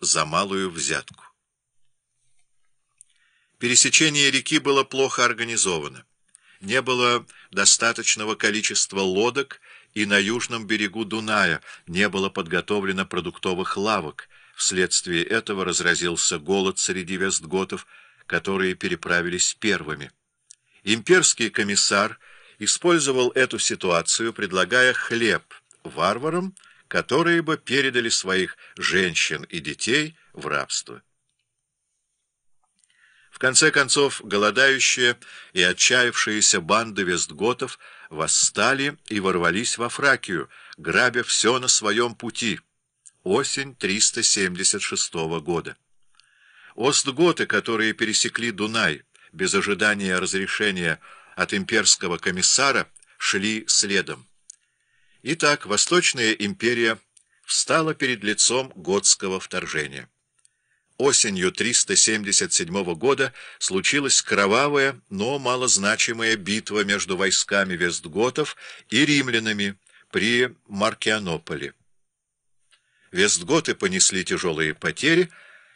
за малую взятку. Пересечение реки было плохо организовано. Не было достаточного количества лодок, и на южном берегу Дуная не было подготовлено продуктовых лавок. Вследствие этого разразился голод среди вестготов, которые переправились первыми. Имперский комиссар использовал эту ситуацию, предлагая хлеб варварам, которые бы передали своих женщин и детей в рабство. В конце концов, голодающие и отчаявшиеся банды вестготов восстали и ворвались во Фракию, грабя все на своем пути. Осень 376 года. Остготы, которые пересекли Дунай без ожидания разрешения от имперского комиссара, шли следом. Итак, Восточная империя встала перед лицом готского вторжения. Осенью 377 года случилась кровавая, но малозначимая битва между войсками вестготов и римлянами при Маркианополе. Вестготы понесли тяжелые потери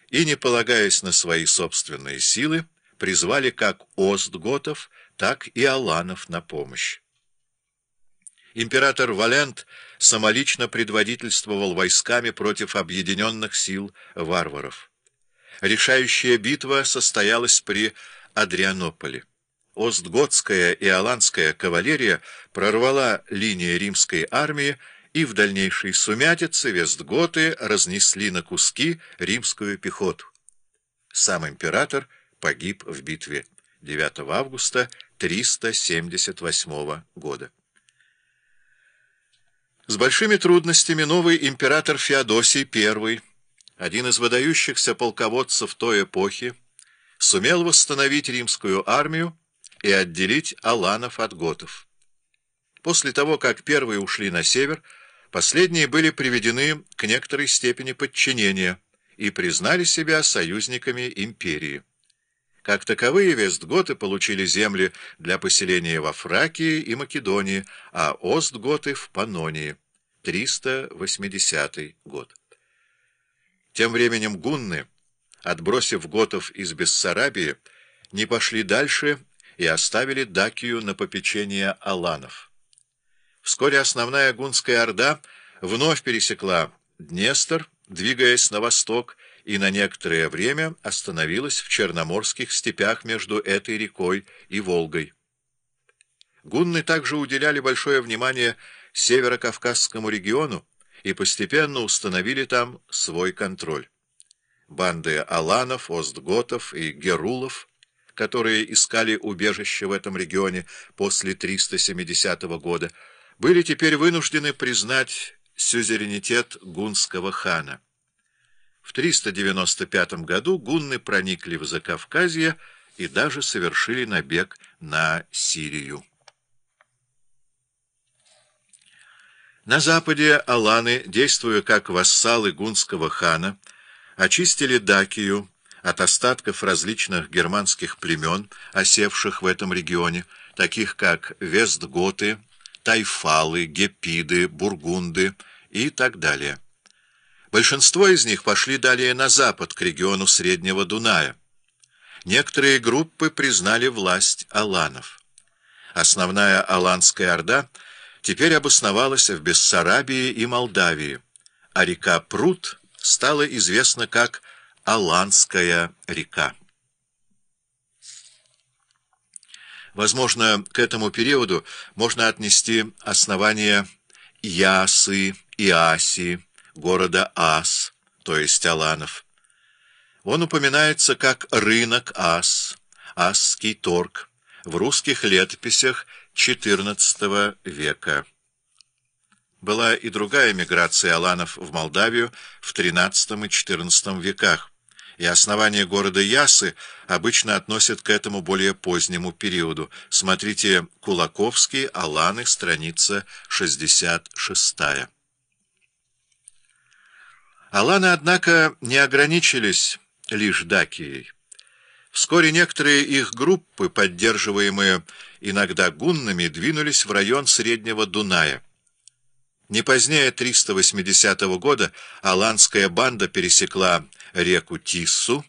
и, не полагаясь на свои собственные силы, призвали как остготов, так и аланов на помощь. Император Валент самолично предводительствовал войсками против объединенных сил варваров. Решающая битва состоялась при Адрианополе. Остготская и Аланская кавалерия прорвала линии римской армии, и в дальнейшей сумятице вестготы разнесли на куски римскую пехоту. Сам император погиб в битве 9 августа 378 года. С большими трудностями новый император Феодосий I, один из выдающихся полководцев той эпохи, сумел восстановить римскую армию и отделить аланов от готов. После того, как первые ушли на север, последние были приведены к некоторой степени подчинения и признали себя союзниками империи. Как таковые вестготы получили земли для поселения во Фракии и Македонии, а остготы в Панонии. 380 год. Тем временем гунны, отбросив готов из Бессарабии, не пошли дальше и оставили Дакию на попечение аланов. Вскоре основная гунская орда вновь пересекла Днестр, двигаясь на восток, и на некоторое время остановилась в Черноморских степях между этой рекой и Волгой. Гунны также уделяли большое внимание северо-кавказскому региону и постепенно установили там свой контроль. Банды аланов, остготов и герулов, которые искали убежище в этом регионе после 370 года, были теперь вынуждены признать сюзеренитет гунского хана. В 395 году гунны проникли в Закавказье и даже совершили набег на Сирию. На западе аланы, действуя как вассалы гунского хана, очистили Дакию от остатков различных германских племен, осевших в этом регионе, таких как Вестготы, Тайфалы, Гепиды, Бургунды и так далее. Большинство из них пошли далее на запад, к региону Среднего Дуная. Некоторые группы признали власть аланов. Основная аланская орда теперь обосновалась в Бессарабии и Молдавии, а река Прут стала известна как Аланская река. Возможно, к этому периоду можно отнести основание Ясы и Аси, города Ас, то есть Аланов. Он упоминается как рынок Ас, Асский торг, в русских летописях XIV века. Была и другая миграция аланов в Молдавию в XIII и XIV веках, и основание города Ясы обычно относят к этому более позднему периоду. Смотрите Кулаковский, Аланы, страница 66. Аланы, однако, не ограничились лишь Дакией. Вскоре некоторые их группы, поддерживаемые иногда гуннами, двинулись в район Среднего Дуная. Не позднее 380 года аланская банда пересекла реку Тиссу,